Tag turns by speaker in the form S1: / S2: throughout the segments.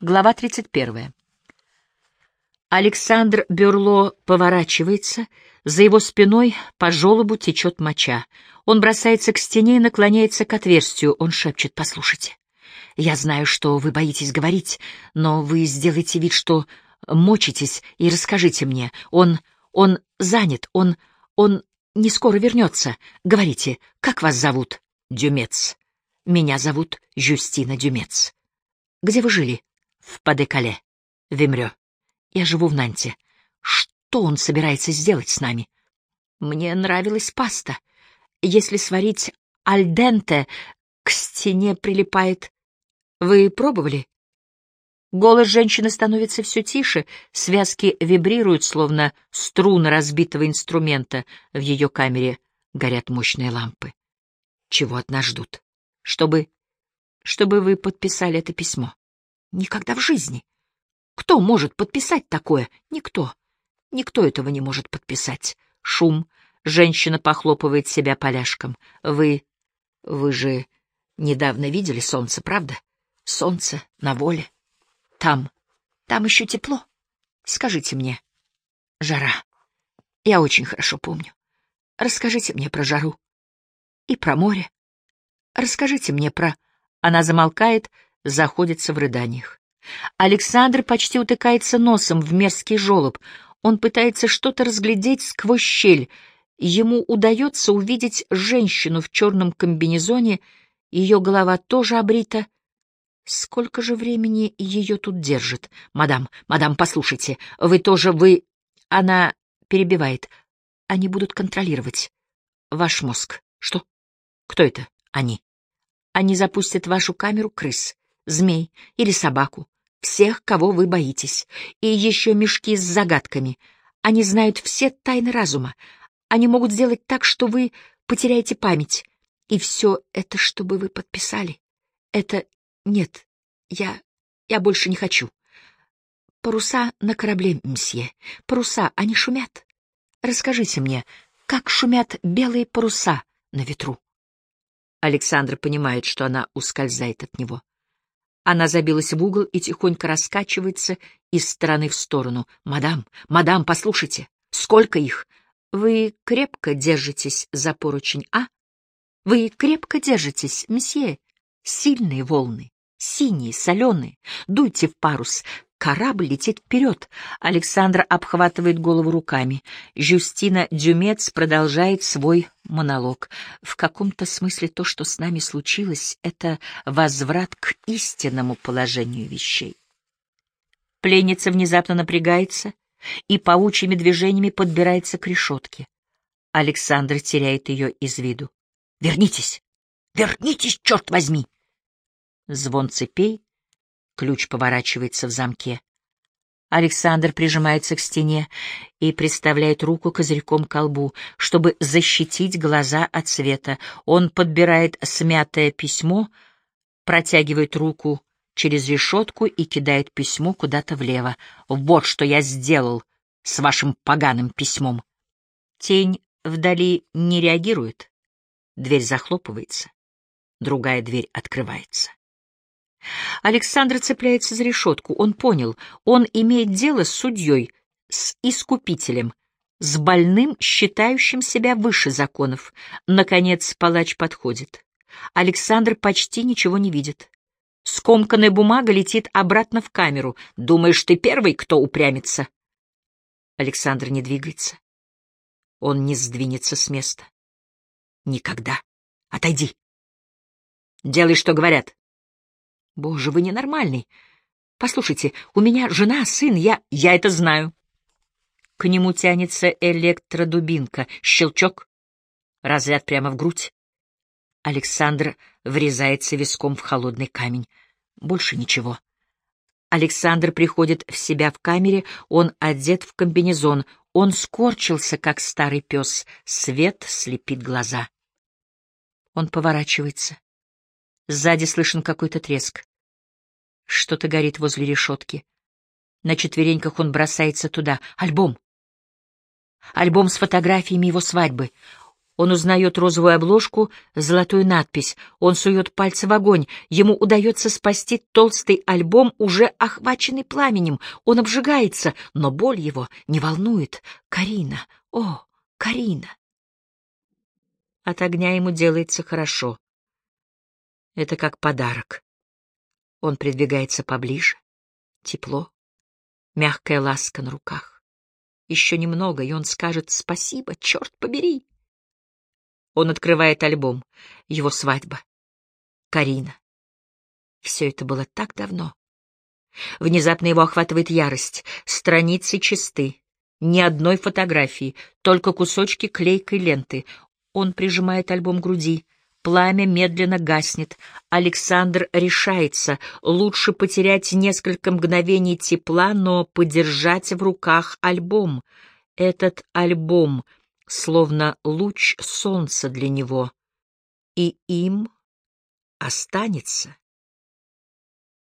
S1: Глава 31. Александр Бюрло поворачивается, за его спиной по желобу течет моча. Он бросается к стене и наклоняется к отверстию. Он шепчет «Послушайте, я знаю, что вы боитесь говорить, но вы сделайте вид, что мочитесь, и расскажите мне. Он... он занят, он... он не скоро вернется. Говорите, как вас зовут?» «Дюмец. Меня зовут Жюстина Дюмец. Где вы жили?» В Падекале, Вимрё. Я живу в Нанте. Что он собирается сделать с нами? Мне нравилась паста. Если сварить альденте, к стене прилипает. Вы пробовали? Голос женщины становится все тише, связки вибрируют, словно струны разбитого инструмента. В ее камере горят мощные лампы. Чего от нас ждут? Чтобы... чтобы вы подписали это письмо. Никогда в жизни. Кто может подписать такое? Никто. Никто этого не может подписать. Шум. Женщина похлопывает себя поляшком. Вы... вы же недавно видели солнце, правда? Солнце на воле. Там. Там еще тепло. Скажите мне. Жара. Я очень хорошо помню. Расскажите мне про жару. И про море. Расскажите мне про... Она замолкает, заходится в рыданиях. Александр почти утыкается носом в мерзкий желоб. Он пытается что-то разглядеть сквозь щель. Ему удается увидеть женщину в черном комбинезоне, ее голова тоже обрита. Сколько же времени ее тут держит? Мадам, мадам, послушайте, вы тоже, вы... Она перебивает. Они будут контролировать ваш мозг. Что? Кто это? Они. Они запустят вашу камеру крыс змей или собаку, всех, кого вы боитесь, и еще мешки с загадками. Они знают все тайны разума. Они могут сделать так, что вы потеряете память. И все это, чтобы вы подписали. Это... Нет, я... я больше не хочу. Паруса на корабле, мсье. Паруса, они шумят. Расскажите мне, как шумят белые паруса на ветру? Александр понимает, что она ускользает от него. Она забилась в угол и тихонько раскачивается из стороны в сторону. «Мадам, мадам, послушайте! Сколько их? Вы крепко держитесь за поручень, а? Вы крепко держитесь, месье. Сильные волны, синие, соленые. Дуйте в парус, Корабль летит вперед. Александр обхватывает голову руками. Жюстина Дюмец продолжает свой монолог. В каком-то смысле то, что с нами случилось, это возврат к истинному положению вещей. Пленница внезапно напрягается и паучьими движениями подбирается к решетке. Александр теряет ее из виду. «Вернитесь! Вернитесь, черт возьми!» Звон цепей, Ключ поворачивается в замке. Александр прижимается к стене и приставляет руку козырьком к колбу, чтобы защитить глаза от света. Он подбирает смятое письмо, протягивает руку через решетку и кидает письмо куда-то влево. «Вот что я сделал с вашим поганым письмом!» Тень вдали не реагирует. Дверь захлопывается. Другая дверь открывается. Александр цепляется за решетку. Он понял, он имеет дело с судьей, с искупителем, с больным, считающим себя выше законов. Наконец палач подходит. Александр почти ничего не видит. Скомканная бумага летит обратно в камеру. Думаешь, ты первый, кто упрямится? Александр не двигается. Он не сдвинется с места. Никогда. Отойди. Делай, что говорят. Боже, вы ненормальный. Послушайте, у меня жена, сын, я... Я это знаю. К нему тянется электродубинка. Щелчок. Разряд прямо в грудь. Александр врезается виском в холодный камень. Больше ничего. Александр приходит в себя в камере, он одет в комбинезон, он скорчился, как старый пес, свет слепит глаза. Он поворачивается. Сзади слышен какой-то треск. Что-то горит возле решетки. На четвереньках он бросается туда. Альбом. Альбом с фотографиями его свадьбы. Он узнает розовую обложку, золотую надпись. Он сует пальцы в огонь. Ему удается спасти толстый альбом, уже охваченный пламенем. Он обжигается, но боль его не волнует. Карина, о, Карина. От огня ему делается хорошо. Это как подарок. Он придвигается поближе. Тепло, мягкая ласка на руках. Еще немного, и он скажет «Спасибо, черт побери!» Он открывает альбом. Его свадьба. Карина. Все это было так давно. Внезапно его охватывает ярость. Страницы чисты. Ни одной фотографии, только кусочки клейкой ленты. Он прижимает альбом к груди. Пламя медленно гаснет. Александр решается. Лучше потерять несколько мгновений тепла, но подержать в руках альбом. Этот альбом — словно луч солнца для него, и им останется.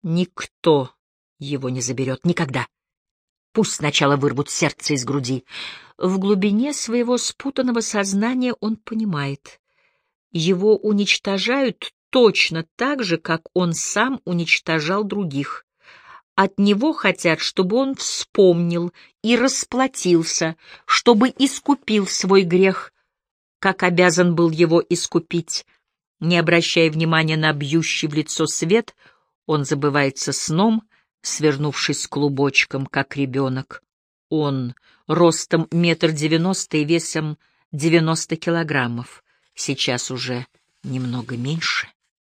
S1: Никто его не заберет никогда. Пусть сначала вырвут сердце из груди. В глубине своего спутанного сознания он понимает. Его уничтожают точно так же, как он сам уничтожал других. От него хотят, чтобы он вспомнил и расплатился, чтобы искупил свой грех, как обязан был его искупить. Не обращая внимания на бьющий в лицо свет, он забывается сном, свернувшись клубочком, как ребенок. Он ростом метр девяносто и весом девяносто килограммов, сейчас уже немного меньше.